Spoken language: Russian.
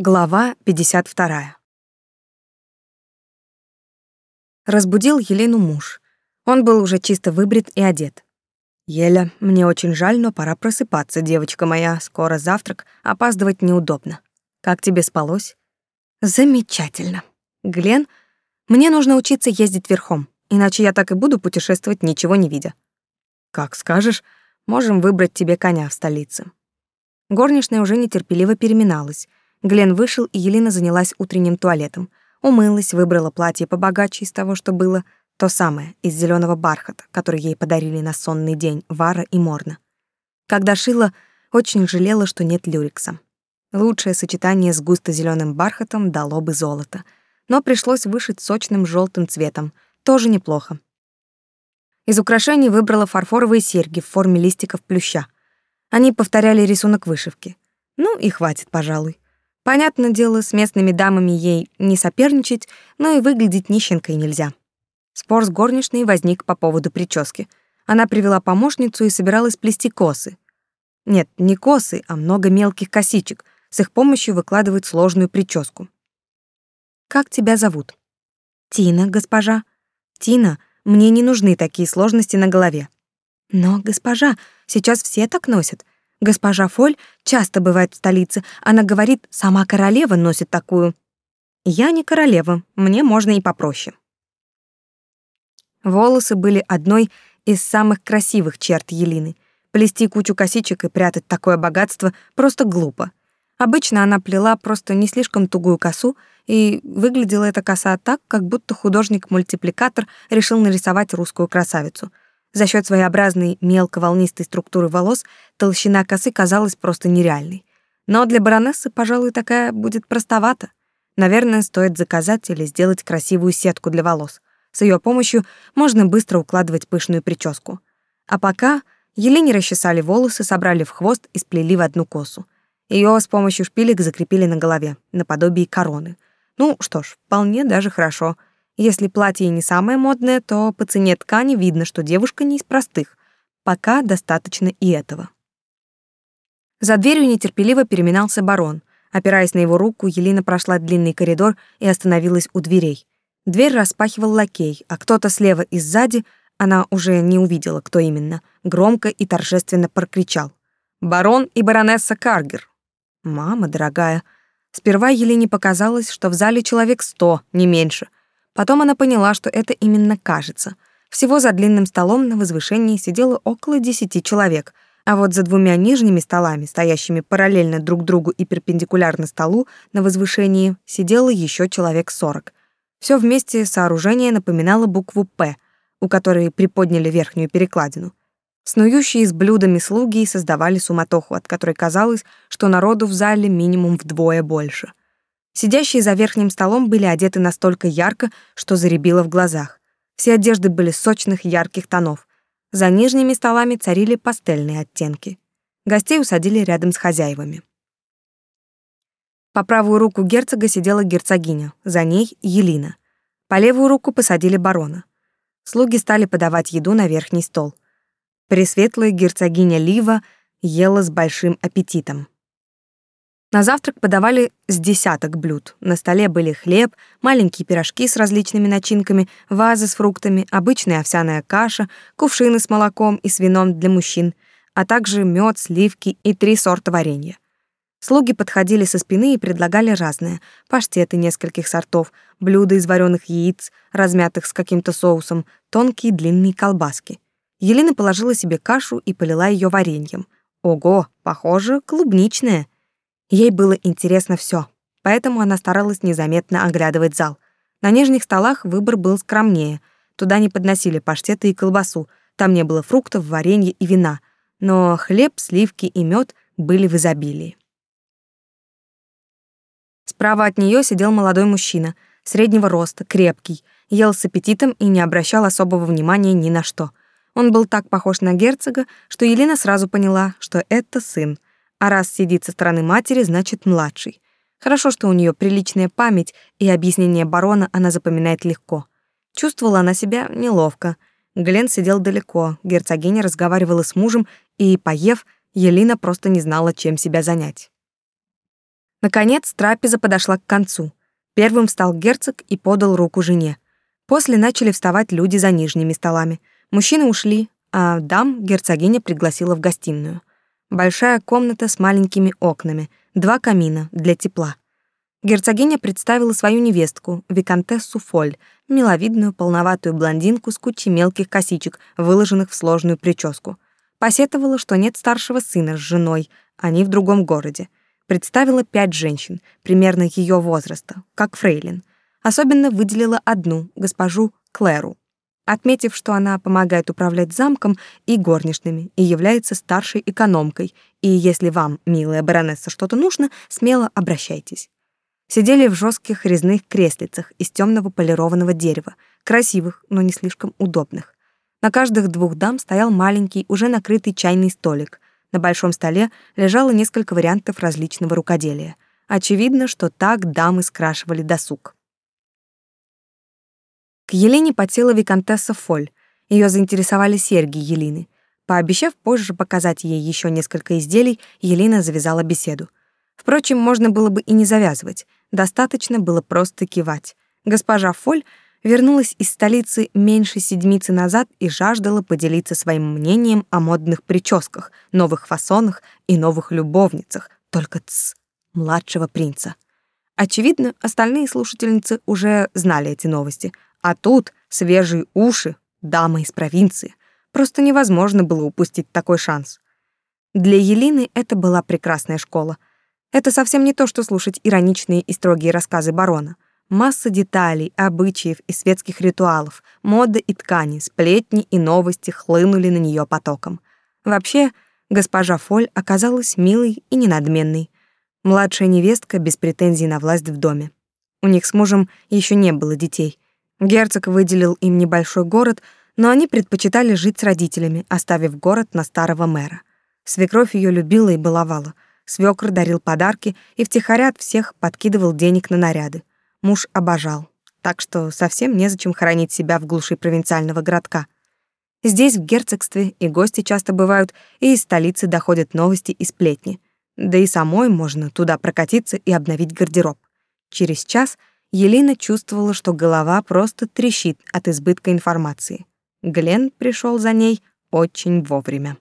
Глава 52. Разбудил Елену муж. Он был уже чисто выбрит и одет. «Еля, мне очень жаль, но пора просыпаться, девочка моя. Скоро завтрак, опаздывать неудобно. Как тебе спалось?» «Замечательно. Глен, мне нужно учиться ездить верхом, иначе я так и буду путешествовать, ничего не видя». «Как скажешь, можем выбрать тебе коня в столице». Горничная уже нетерпеливо переминалась. Глен вышел, и Елена занялась утренним туалетом. Умылась, выбрала платье побогаче из того, что было, то самое, из зеленого бархата, который ей подарили на сонный день Вара и Морна. Когда шила, очень жалела, что нет люрикса. Лучшее сочетание с густо зеленым бархатом дало бы золото, но пришлось вышить сочным желтым цветом, тоже неплохо. Из украшений выбрала фарфоровые серьги в форме листиков плюща. Они повторяли рисунок вышивки. Ну и хватит, пожалуй. Понятное дело, с местными дамами ей не соперничать, но и выглядеть нищенкой нельзя. Спор с горничной возник по поводу прически. Она привела помощницу и собиралась плести косы. Нет, не косы, а много мелких косичек. С их помощью выкладывать сложную прическу. «Как тебя зовут?» «Тина, госпожа». «Тина, мне не нужны такие сложности на голове». «Но, госпожа, сейчас все так носят. Госпожа Фоль часто бывает в столице. Она говорит, сама королева носит такую. Я не королева, мне можно и попроще. Волосы были одной из самых красивых черт Елины. Плести кучу косичек и прятать такое богатство просто глупо. Обычно она плела просто не слишком тугую косу, и выглядела эта коса так, как будто художник-мультипликатор решил нарисовать русскую красавицу — за счет своеобразной мелко-волнистой структуры волос толщина косы казалась просто нереальной. Но для баронессы, пожалуй, такая будет простовата. Наверное, стоит заказать или сделать красивую сетку для волос. С ее помощью можно быстро укладывать пышную прическу. А пока Елене расчесали волосы, собрали в хвост и сплели в одну косу. Ее с помощью шпилек закрепили на голове, наподобие короны. Ну что ж, вполне даже хорошо — если платье не самое модное, то по цене ткани видно, что девушка не из простых. Пока достаточно и этого. За дверью нетерпеливо переминался барон. Опираясь на его руку, Елена прошла длинный коридор и остановилась у дверей. Дверь распахивал лакей, а кто-то слева и сзади, она уже не увидела, кто именно, громко и торжественно прокричал. «Барон и баронесса Каргер!» «Мама дорогая!» Сперва Елене показалось, что в зале человек сто, не меньше — Потом она поняла, что это именно кажется. Всего за длинным столом на возвышении сидело около десяти человек, а вот за двумя нижними столами, стоящими параллельно друг другу и перпендикулярно столу на возвышении, сидело еще человек сорок. Все вместе сооружение напоминало букву «П», у которой приподняли верхнюю перекладину. Снующие с блюдами слуги создавали суматоху, от которой казалось, что народу в зале минимум вдвое больше. Сидящие за верхним столом были одеты настолько ярко, что заребило в глазах. Все одежды были сочных, ярких тонов. За нижними столами царили пастельные оттенки. Гостей усадили рядом с хозяевами. По правую руку герцога сидела герцогиня, за ней Елина. По левую руку посадили барона. Слуги стали подавать еду на верхний стол. Пресветлая герцогиня Лива ела с большим аппетитом. На завтрак подавали с десяток блюд. На столе были хлеб, маленькие пирожки с различными начинками, вазы с фруктами, обычная овсяная каша, кувшины с молоком и с вином для мужчин, а также мед, сливки и три сорта варенья. Слуги подходили со спины и предлагали разное: паштеты нескольких сортов, блюда из вареных яиц, размятых с каким-то соусом, тонкие длинные колбаски. Елена положила себе кашу и полила ее вареньем. Ого, похоже, клубничное. Ей было интересно все, поэтому она старалась незаметно оглядывать зал. На нижних столах выбор был скромнее. Туда не подносили паштеты и колбасу, там не было фруктов, варенья и вина, но хлеб, сливки и мед были в изобилии. Справа от нее сидел молодой мужчина, среднего роста, крепкий, ел с аппетитом и не обращал особого внимания ни на что. Он был так похож на герцога, что Елена сразу поняла, что это сын — а раз сидит со стороны матери, значит младший. Хорошо, что у нее приличная память, и объяснение барона она запоминает легко. Чувствовала она себя неловко. Глен сидел далеко, герцогиня разговаривала с мужем, и, поев, Елена просто не знала, чем себя занять. Наконец трапеза подошла к концу. Первым встал герцог и подал руку жене. После начали вставать люди за нижними столами. Мужчины ушли, а дам герцогиня пригласила в гостиную. Большая комната с маленькими окнами, два камина для тепла. Герцогиня представила свою невестку, виконтессу Фоль, миловидную полноватую блондинку с кучей мелких косичек, выложенных в сложную прическу. Посетовала, что нет старшего сына с женой, они в другом городе. Представила пять женщин, примерно ее возраста, как фрейлин. Особенно выделила одну, госпожу Клэру отметив, что она помогает управлять замком и горничными и является старшей экономкой, и если вам, милая баронесса, что-то нужно, смело обращайтесь. Сидели в жестких резных креслицах из темного полированного дерева, красивых, но не слишком удобных. На каждых двух дам стоял маленький, уже накрытый чайный столик. На большом столе лежало несколько вариантов различного рукоделия. Очевидно, что так дамы скрашивали досуг. К Елене потела виконтесса Фоль. Ее заинтересовали серьги Елины. Пообещав позже показать ей еще несколько изделий, Елена завязала беседу. Впрочем, можно было бы и не завязывать. Достаточно было просто кивать. Госпожа Фоль вернулась из столицы меньше седмицы назад и жаждала поделиться своим мнением о модных прическах, новых фасонах и новых любовницах, только ц младшего принца. Очевидно, остальные слушательницы уже знали эти новости — а тут свежие уши, дама из провинции. Просто невозможно было упустить такой шанс. Для Елины это была прекрасная школа. Это совсем не то, что слушать ироничные и строгие рассказы барона. Масса деталей, обычаев и светских ритуалов, мода и ткани, сплетни и новости хлынули на нее потоком. Вообще, госпожа Фоль оказалась милой и ненадменной. Младшая невестка без претензий на власть в доме. У них с мужем еще не было детей — Герцог выделил им небольшой город, но они предпочитали жить с родителями, оставив город на старого мэра. Свекровь ее любила и баловала. Свекр дарил подарки и втихаря от всех подкидывал денег на наряды. Муж обожал. Так что совсем незачем хоронить себя в глуши провинциального городка. Здесь, в герцогстве, и гости часто бывают, и из столицы доходят новости и сплетни. Да и самой можно туда прокатиться и обновить гардероб. Через час — Елена чувствовала, что голова просто трещит от избытка информации. Глен пришел за ней очень вовремя.